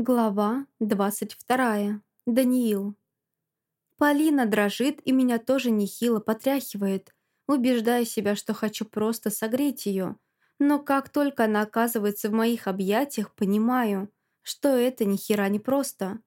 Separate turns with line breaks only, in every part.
Глава 22. Даниил. Полина дрожит и меня тоже нехило потряхивает, убеждая себя, что хочу просто согреть ее. Но как только она оказывается в моих объятиях, понимаю, что это ни хера не просто.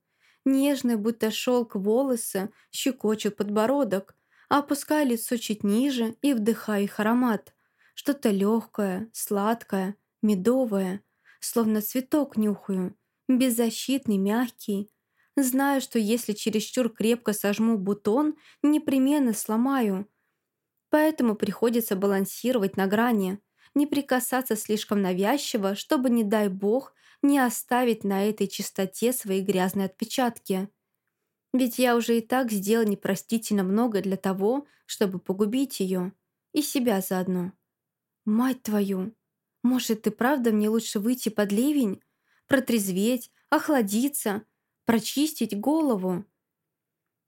Нежные, будто шелк волосы, щекочут подбородок, опуская лицо чуть ниже и вдыхаю их аромат. Что-то легкое, сладкое, медовое, словно цветок нюхаю – беззащитный, мягкий. Знаю, что если чересчур крепко сожму бутон, непременно сломаю. Поэтому приходится балансировать на грани, не прикасаться слишком навязчиво, чтобы, не дай бог, не оставить на этой чистоте свои грязные отпечатки. Ведь я уже и так сделал непростительно много для того, чтобы погубить ее. И себя заодно. Мать твою! Может, и правда мне лучше выйти под ливень? Протрезветь, охладиться, прочистить голову.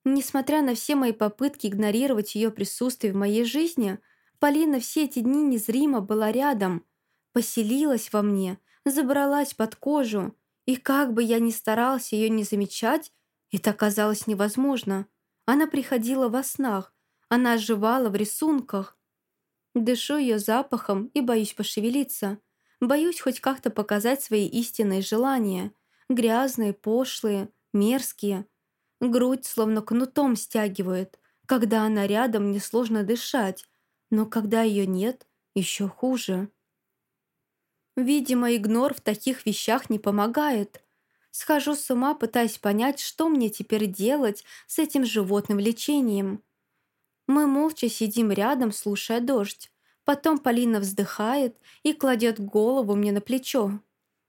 Несмотря на все мои попытки игнорировать ее присутствие в моей жизни, Полина все эти дни незримо была рядом, поселилась во мне, забралась под кожу, и как бы я ни старался ее не замечать, это оказалось невозможно. Она приходила во снах, она оживала в рисунках. Дышу ее запахом и боюсь пошевелиться – Боюсь хоть как-то показать свои истинные желания. Грязные, пошлые, мерзкие. Грудь словно кнутом стягивает. Когда она рядом, мне сложно дышать. Но когда ее нет, еще хуже. Видимо, игнор в таких вещах не помогает. Схожу с ума, пытаясь понять, что мне теперь делать с этим животным лечением. Мы молча сидим рядом, слушая дождь. Потом Полина вздыхает и кладет голову мне на плечо.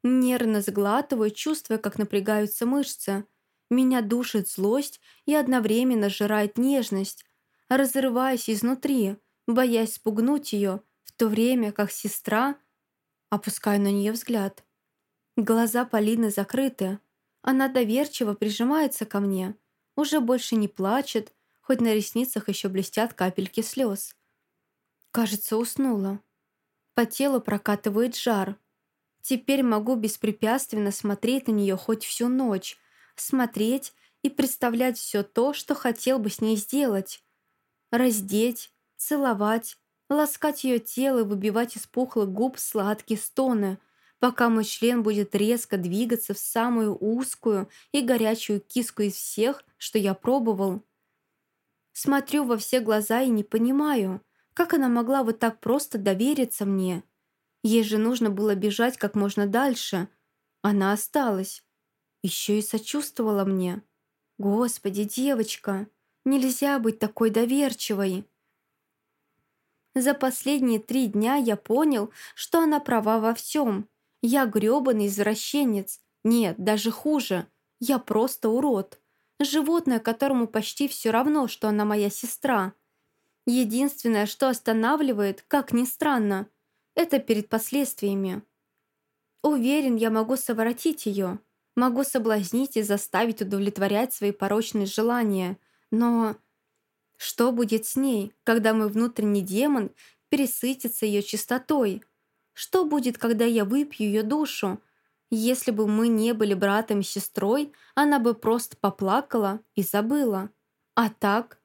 Нервно сглатываю, чувствуя, как напрягаются мышцы. Меня душит злость и одновременно сжирает нежность, разрываясь изнутри, боясь спугнуть ее, в то время как сестра... Опускаю на нее взгляд. Глаза Полины закрыты. Она доверчиво прижимается ко мне. Уже больше не плачет, хоть на ресницах еще блестят капельки слез. Кажется, уснула. По телу прокатывает жар. Теперь могу беспрепятственно смотреть на нее хоть всю ночь. Смотреть и представлять все то, что хотел бы с ней сделать. Раздеть, целовать, ласкать ее тело и выбивать из пухлых губ сладкие стоны, пока мой член будет резко двигаться в самую узкую и горячую киску из всех, что я пробовал. Смотрю во все глаза и не понимаю – как она могла вот так просто довериться мне? Ей же нужно было бежать как можно дальше. Она осталась. Еще и сочувствовала мне. Господи, девочка, нельзя быть такой доверчивой. За последние три дня я понял, что она права во всем. Я грёбаный извращенец. Нет, даже хуже. Я просто урод. Животное, которому почти все равно, что она моя сестра. Единственное, что останавливает, как ни странно, это перед последствиями. Уверен, я могу совратить ее, могу соблазнить и заставить удовлетворять свои порочные желания, но что будет с ней, когда мой внутренний демон пересытится ее чистотой? Что будет, когда я выпью ее душу? Если бы мы не были братом и сестрой, она бы просто поплакала и забыла. А так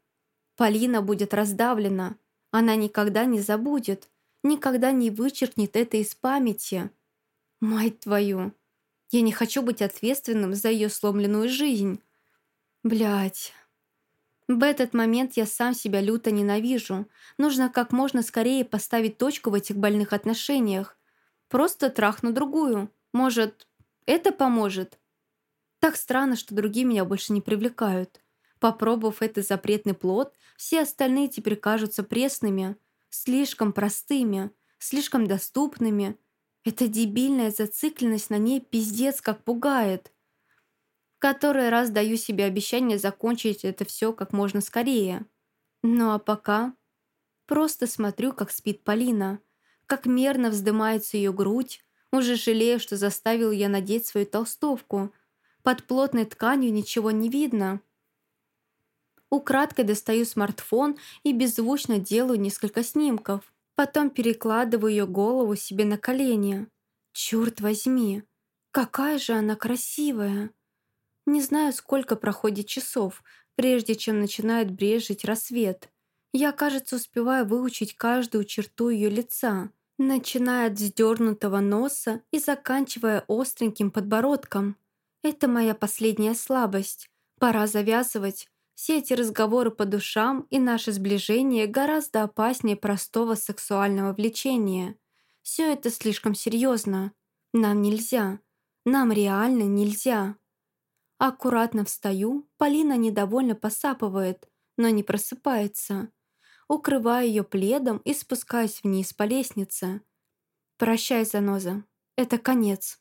Полина будет раздавлена. Она никогда не забудет, никогда не вычеркнет это из памяти. Мать твою! Я не хочу быть ответственным за ее сломленную жизнь. Блять. В этот момент я сам себя люто ненавижу. Нужно как можно скорее поставить точку в этих больных отношениях. Просто трахну другую. Может, это поможет? Так странно, что другие меня больше не привлекают. Попробовав этот запретный плод, все остальные теперь кажутся пресными, слишком простыми, слишком доступными. Эта дебильная зацикленность на ней пиздец как пугает. Который раз даю себе обещание закончить это все как можно скорее. Ну а пока просто смотрю, как спит Полина, как мерно вздымается ее грудь, уже жалею, что заставил я надеть свою толстовку. Под плотной тканью ничего не видно. Украдкой достаю смартфон и беззвучно делаю несколько снимков. Потом перекладываю ее голову себе на колени. Черт возьми, Какая же она красивая! Не знаю, сколько проходит часов, прежде чем начинает брежить рассвет. Я, кажется, успеваю выучить каждую черту ее лица, начиная от вздернутого носа и заканчивая остреньким подбородком. Это моя последняя слабость. Пора завязывать. Все эти разговоры по душам и наше сближение гораздо опаснее простого сексуального влечения. Все это слишком серьезно. Нам нельзя. Нам реально нельзя. Аккуратно встаю, Полина недовольно посапывает, но не просыпается. Укрываю ее пледом и спускаюсь вниз по лестнице. «Прощай, заноза. Это конец».